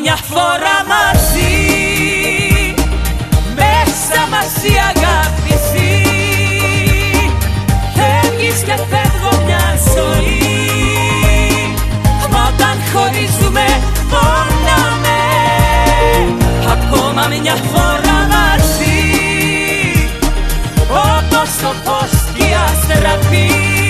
μια φορά μαζί. Μέσα μας η αγάπη ζει. Φεύγεις και φεύγω μια ζωή. Μα όταν χωρίζουμε πονάμε. Ακόμα μια φορά μαζί. Όπως το φως και η αστραπή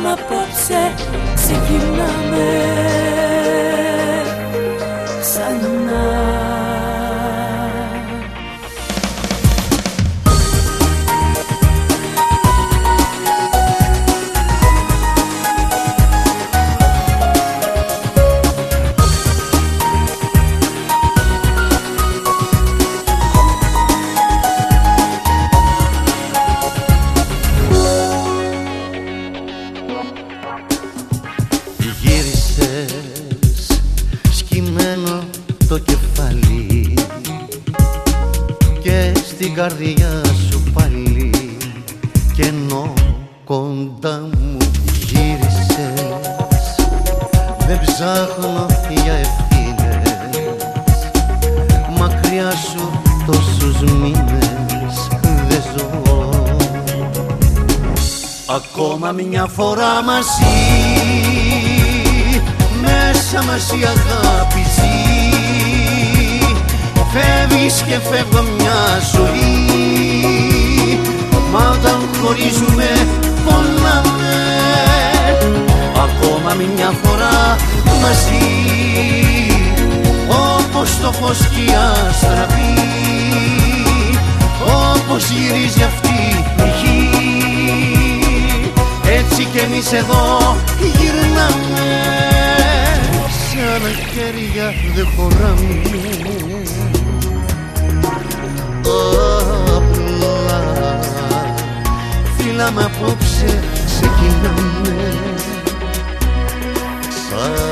Φίλα μ' απόψε ξεκινάμε καρδιά σου πάλι και ενώ κοντά μου γύρισες δεν ψάχνω για ευθύνες. Μακριά σου τόσους μήνες δεν ζω. Ακόμα μια φορά μαζί Μέσα μας η αγάπη ζει. Φεύγεις και φεύγω όταν χωρίζουμε πονάμε Ακόμα μια φορά μαζί Όπως το φως και η αστραπή. Όπως γυρίζει αυτή η γη έτσι κι εμείς εδώ γυρνάμε. Σ' άλλα χέρια δεν χωράμε Φίλα μ' απόψε ξεκινάμε Ξανά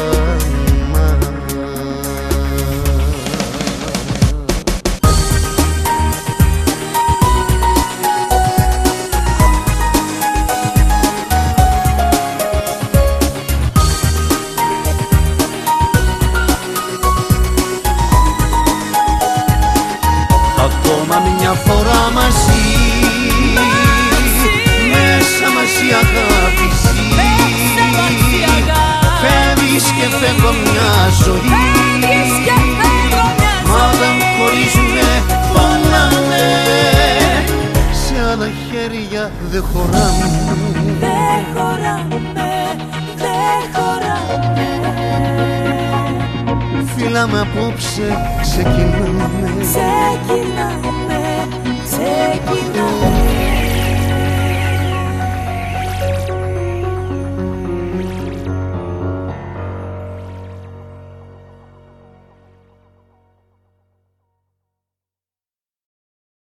χωράμε, δεν χωράμε Φίλα με απόψε ξεκινάμε Ξεκινάμε